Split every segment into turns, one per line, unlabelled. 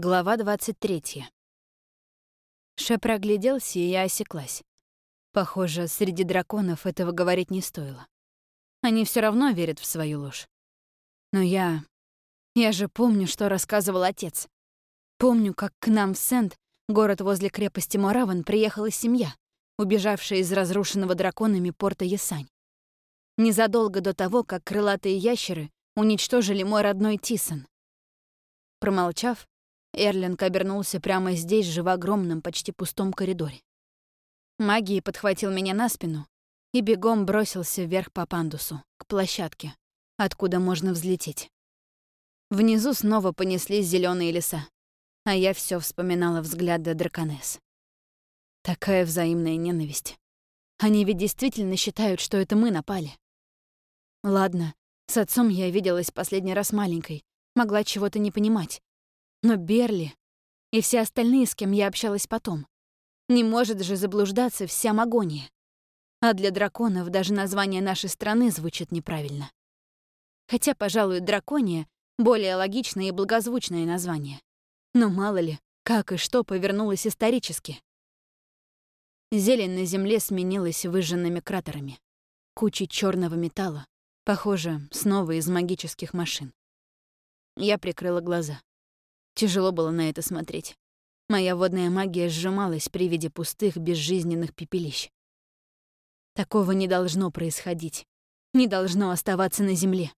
Глава 23. Шеп прогляделся, и я осеклась. Похоже, среди драконов этого говорить не стоило. Они все равно верят в свою ложь. Но я... Я же помню, что рассказывал отец. Помню, как к нам в Сент, город возле крепости Мораван, приехала семья, убежавшая из разрушенного драконами порта Ясань. Незадолго до того, как крылатые ящеры уничтожили мой родной Тисон. Промолчав, Эрлинг обернулся прямо здесь же в огромном, почти пустом коридоре. Магией подхватил меня на спину и бегом бросился вверх по пандусу, к площадке, откуда можно взлететь. Внизу снова понеслись зеленые леса, а я все вспоминала взгляды драконесс. Такая взаимная ненависть. Они ведь действительно считают, что это мы напали. Ладно, с отцом я виделась последний раз маленькой, могла чего-то не понимать. Но Берли и все остальные, с кем я общалась потом, не может же заблуждаться вся Магония. А для драконов даже название нашей страны звучит неправильно. Хотя, пожалуй, дракония — более логичное и благозвучное название. Но мало ли, как и что повернулось исторически. Зелень на земле сменилась выжженными кратерами, кучей черного металла, похоже, снова из магических машин. Я прикрыла глаза. Тяжело было на это смотреть. Моя водная магия сжималась при виде пустых, безжизненных пепелищ. Такого не должно происходить. Не должно оставаться на земле.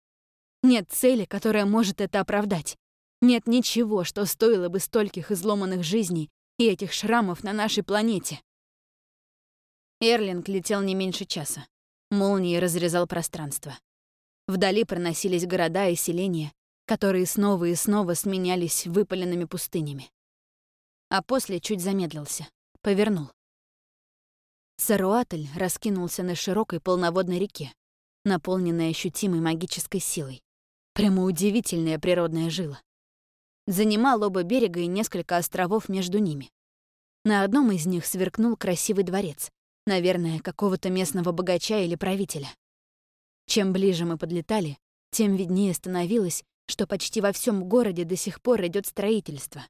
Нет цели, которая может это оправдать. Нет ничего, что стоило бы стольких изломанных жизней и этих шрамов на нашей планете. Эрлинг летел не меньше часа. Молнией разрезал пространство. Вдали проносились города и селения, которые снова и снова сменялись выпаленными пустынями. А после чуть замедлился, повернул. Саруатль раскинулся на широкой полноводной реке, наполненной ощутимой магической силой. Прямо удивительная природная жила. Занимал оба берега и несколько островов между ними. На одном из них сверкнул красивый дворец, наверное, какого-то местного богача или правителя. Чем ближе мы подлетали, тем виднее становилось, что почти во всем городе до сих пор идет строительство.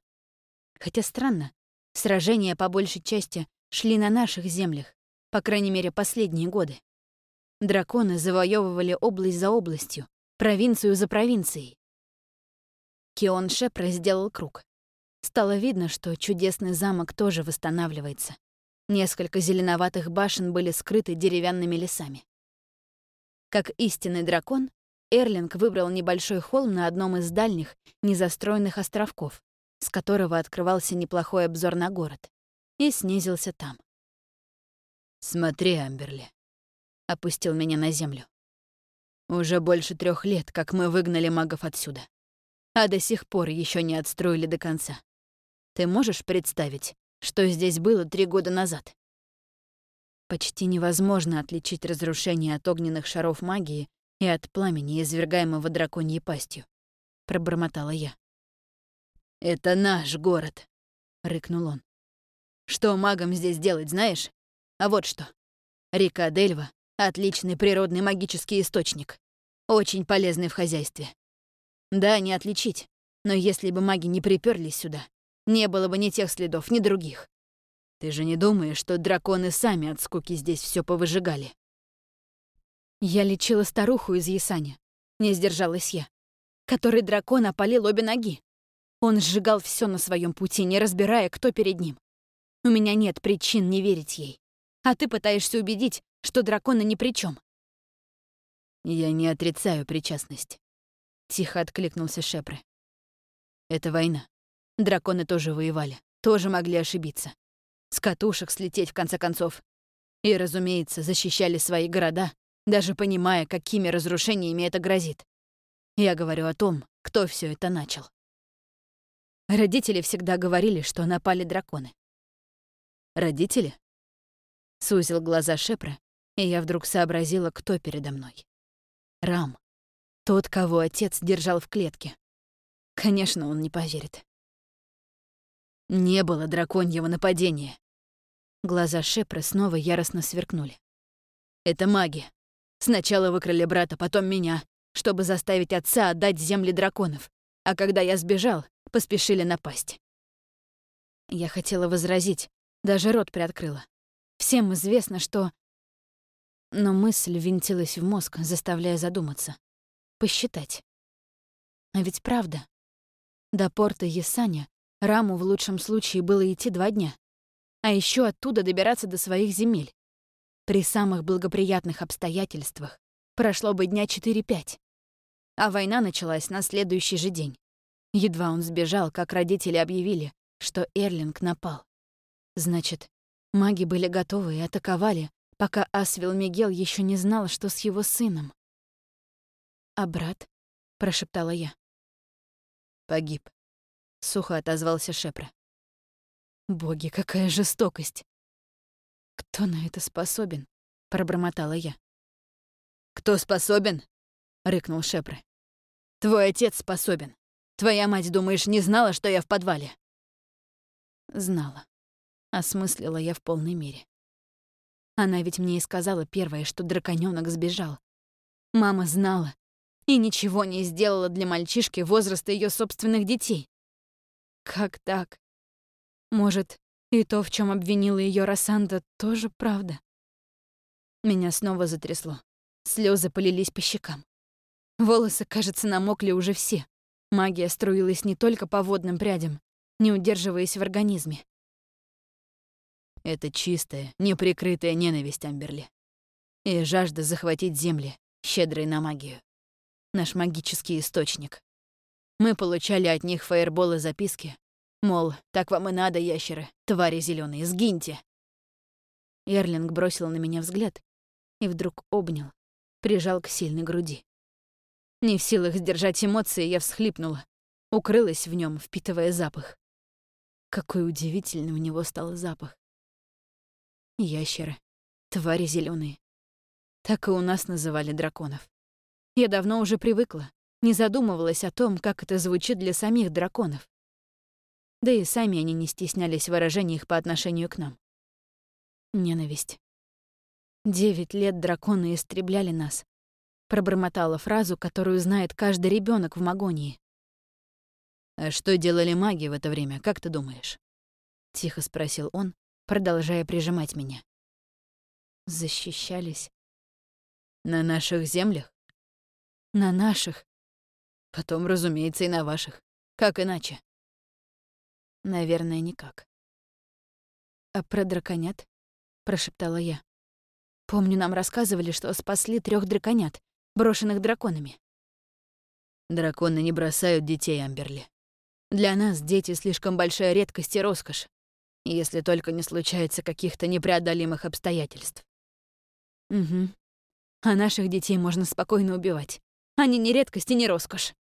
Хотя странно, сражения по большей части шли на наших землях, по крайней мере, последние годы. Драконы завоевывали область за областью, провинцию за провинцией. Кион Шепра сделал круг. Стало видно, что чудесный замок тоже восстанавливается. Несколько зеленоватых башен были скрыты деревянными лесами. Как истинный дракон, Эрлинг выбрал небольшой холм на одном из дальних, незастроенных островков, с которого открывался неплохой обзор на город, и снизился там. «Смотри, Амберли», — опустил меня на землю. «Уже больше трех лет, как мы выгнали магов отсюда, а до сих пор еще не отстроили до конца. Ты можешь представить, что здесь было три года назад?» Почти невозможно отличить разрушение от огненных шаров магии и от пламени, извергаемого драконьей пастью», — пробормотала я. «Это наш город», — рыкнул он. «Что магам здесь делать, знаешь? А вот что. Река Дельва — отличный природный магический источник, очень полезный в хозяйстве. Да, не отличить, но если бы маги не приперлись сюда, не было бы ни тех следов, ни других. Ты же не думаешь, что драконы сами от скуки здесь все повыжигали? Я лечила старуху из Ясаня, не сдержалась я, который дракон опалил обе ноги. Он сжигал все на своем пути, не разбирая, кто перед ним. У меня нет причин не верить ей. А ты пытаешься убедить, что драконы ни при чем. Я не отрицаю причастность. Тихо откликнулся Шепре. Это война. Драконы тоже воевали, тоже могли ошибиться. С катушек слететь, в конце концов. И, разумеется, защищали свои города, даже понимая, какими разрушениями это грозит. Я говорю о том, кто все это начал. Родители всегда говорили, что напали драконы. Родители? Сузил глаза Шепра, и я вдруг сообразила, кто передо мной. Рам. Тот, кого отец держал в клетке. Конечно, он не поверит. Не было драконьего нападения. Глаза Шепра снова яростно сверкнули. Это магия. Сначала выкрали брата, потом меня, чтобы заставить отца отдать земли драконов. А когда я сбежал, поспешили напасть. Я хотела возразить, даже рот приоткрыла. Всем известно, что... Но мысль винтилась в мозг, заставляя задуматься. Посчитать. А ведь правда. До порта Есаня Раму в лучшем случае было идти два дня. А еще оттуда добираться до своих земель. При самых благоприятных обстоятельствах прошло бы дня 4-5. А война началась на следующий же день. Едва он сбежал, как родители объявили, что Эрлинг напал. Значит, маги были готовы и атаковали, пока Асвил Мигел еще не знал, что с его сыном. «А брат?» — прошептала я.
«Погиб», — сухо отозвался Шепра.
«Боги, какая жестокость!» «Кто на это способен?» — пробормотала я.
«Кто способен?» — рыкнул Шепре. «Твой отец способен. Твоя мать, думаешь, не знала, что я в подвале?»
Знала. Осмыслила я в полной мере. Она ведь мне и сказала первое, что драконёнок сбежал. Мама знала и ничего не сделала для мальчишки возраста ее собственных детей. Как так? Может, и то, в чем обвинила ее Рассанда, тоже правда? Меня снова затрясло. Слезы полились по щекам. Волосы, кажется, намокли уже все. Магия струилась не только по водным прядям, не удерживаясь в организме.
Это чистая, неприкрытая ненависть Амберли. И жажда захватить земли, щедрой на магию. Наш магический источник. Мы получали от них фаерболы записки. Мол, так вам и надо, ящеры, твари зеленые, сгиньте. Эрлинг бросил на меня взгляд и вдруг обнял, прижал к сильной груди. Не в силах сдержать эмоции, я всхлипнула, укрылась в нем, впитывая запах. Какой удивительный у него стал запах. Ящеры, твари зеленые. Так и у нас называли драконов. Я давно уже привыкла, не задумывалась о том, как это звучит для самих драконов. Да и сами они не стеснялись в выражениях по отношению к нам. Ненависть. Девять лет драконы истребляли нас. Пробормотала фразу, которую знает каждый ребенок в Магонии. «А что делали маги в это время, как ты думаешь?» — тихо спросил он, продолжая прижимать меня.
Защищались.
«На наших землях?»
«На наших».
«Потом, разумеется, и на ваших. Как иначе?»
«Наверное, никак». «А про драконят?» — прошептала я. «Помню, нам рассказывали, что спасли трех драконят, брошенных драконами».
«Драконы не бросают детей, Амберли. Для нас дети слишком большая редкость и роскошь, если только не случается каких-то непреодолимых обстоятельств.
Угу. А наших детей можно спокойно убивать. Они не редкость и не роскошь.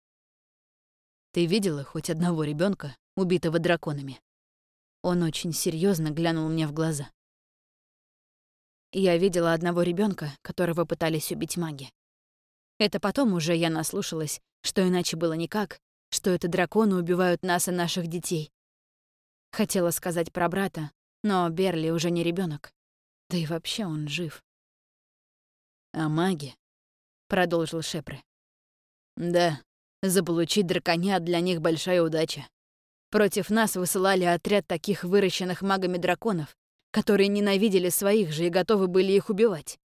Ты видела хоть одного ребенка, убитого драконами?
Он очень серьезно глянул мне в глаза. Я видела одного ребенка, которого пытались убить маги. Это потом уже я наслушалась, что иначе было никак, что это драконы убивают нас и наших детей. Хотела сказать про брата, но Берли уже не ребенок. Да и вообще он жив.
«А маги?» — продолжил Шепре. «Да, заполучить драконят для них большая удача. Против нас высылали отряд таких выращенных магами драконов, которые ненавидели своих же и готовы были их убивать.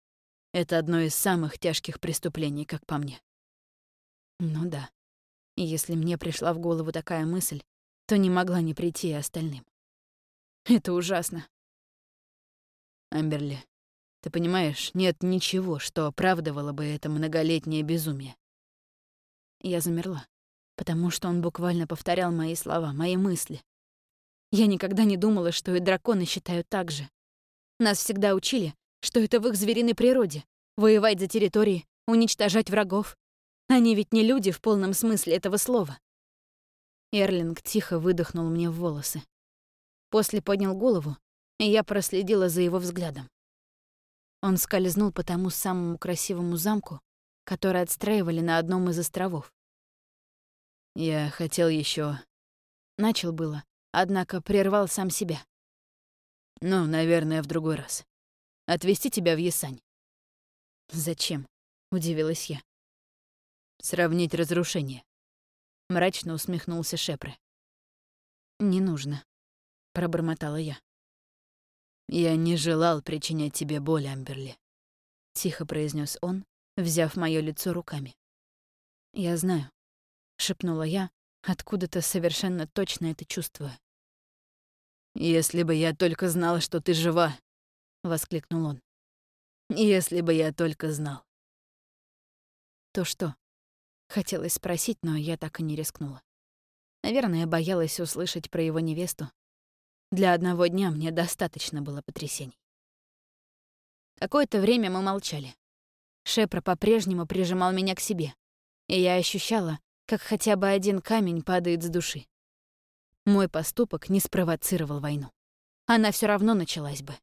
Это одно из самых тяжких преступлений, как по мне.
Ну да. Если мне пришла в голову такая мысль, то не могла не прийти и остальным. Это ужасно.
Амберли, ты понимаешь, нет ничего, что оправдывало бы это многолетнее безумие.
Я замерла, потому что он буквально повторял мои слова, мои мысли. Я никогда не думала, что и драконы считают так же. Нас всегда учили, что это в их звериной природе — воевать за территории, уничтожать врагов. Они ведь не люди в полном смысле этого слова. Эрлинг тихо выдохнул мне в волосы. После поднял голову, и я проследила за его взглядом. Он скользнул по тому самому красивому замку, который отстраивали на одном из островов.
Я хотел еще.
Начал было, однако прервал сам себя.
Ну, наверное, в другой раз. Отвезти тебя в Ясань.
«Зачем?» — удивилась я.
«Сравнить разрушение. Мрачно усмехнулся Шепре.
«Не нужно», — пробормотала я.
«Я не желал причинять тебе боль, Амберли», — тихо произнес он, взяв моё лицо руками.
«Я знаю», — шепнула я, откуда-то совершенно точно это чувствую.
«Если бы я только знала, что ты жива!» — воскликнул он. «Если бы я только знал!»
«То что?» — хотелось спросить, но я так и не рискнула. Наверное, боялась услышать про его невесту. Для одного дня мне достаточно было потрясений. Какое-то время мы молчали. Шепра по-прежнему прижимал меня к себе, и я ощущала, как хотя бы один камень падает с души. Мой поступок не спровоцировал войну. Она все равно началась бы.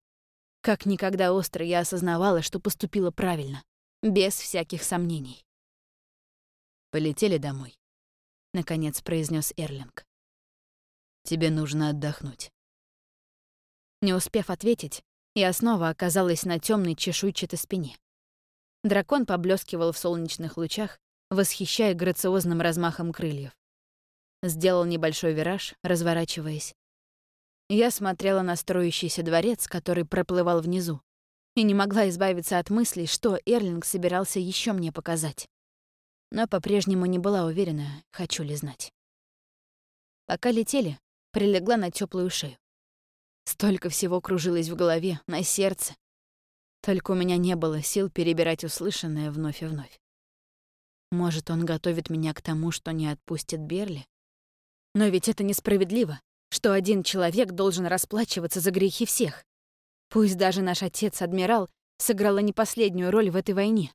Как никогда остро я осознавала, что поступила правильно, без всяких сомнений.
«Полетели домой», — наконец произнес Эрлинг. «Тебе нужно отдохнуть».
Не успев ответить, я снова оказалась на темной чешуйчатой спине. Дракон поблескивал в солнечных лучах, восхищая грациозным размахом крыльев. Сделал небольшой вираж, разворачиваясь. Я смотрела на строящийся дворец, который проплывал внизу, и не могла избавиться от мыслей, что Эрлинг собирался еще мне показать. Но по-прежнему не была уверена, хочу ли знать. Пока летели, прилегла на теплую шею. Столько всего кружилось в голове, на сердце. Только у меня не было сил перебирать услышанное вновь и вновь. Может, он готовит меня к тому, что не отпустит Берли? Но ведь это несправедливо, что один человек должен расплачиваться за грехи всех. Пусть даже наш отец-адмирал сыграла не последнюю роль в этой войне.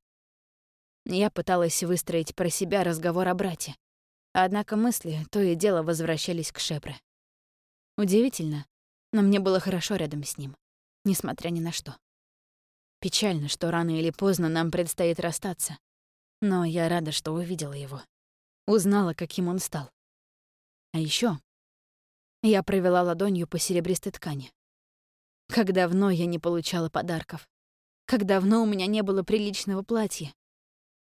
Я пыталась выстроить про себя разговор о брате. Однако мысли то и дело возвращались к Шепре. Удивительно, но мне было хорошо рядом с ним, несмотря ни на что. Печально, что рано или поздно нам предстоит расстаться. Но я рада, что увидела его. Узнала, каким он стал. А еще я провела ладонью по серебристой ткани. Как давно я не получала подарков. Как давно у меня не было приличного платья.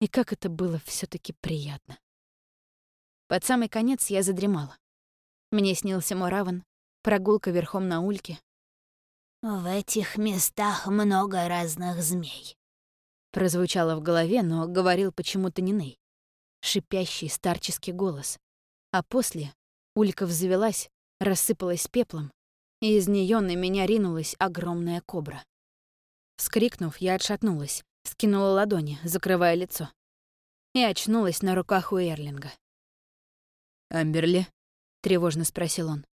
И как это было все таки приятно. Под самый конец я задремала. Мне снился Мораван, прогулка верхом на ульке.
«В этих местах много разных змей», —
прозвучало в голове, но говорил почему-то не Ней. Шипящий старческий голос. А после Улька взвелась, рассыпалась пеплом, и из нее на меня ринулась огромная кобра. Вскрикнув, я отшатнулась, скинула ладони, закрывая лицо. И очнулась на руках у Эрлинга.
«Амберли?»
— тревожно спросил он.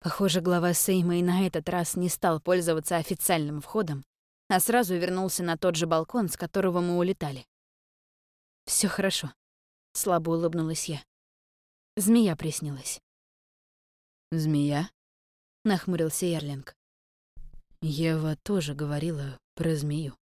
Похоже, глава Сейма и на этот раз не стал пользоваться официальным входом, а сразу вернулся на тот же балкон, с которого мы улетали. Все хорошо», — слабо улыбнулась я. Змея приснилась.
«Змея?»
— нахмурился Эрлинг.
Ева тоже говорила про змею.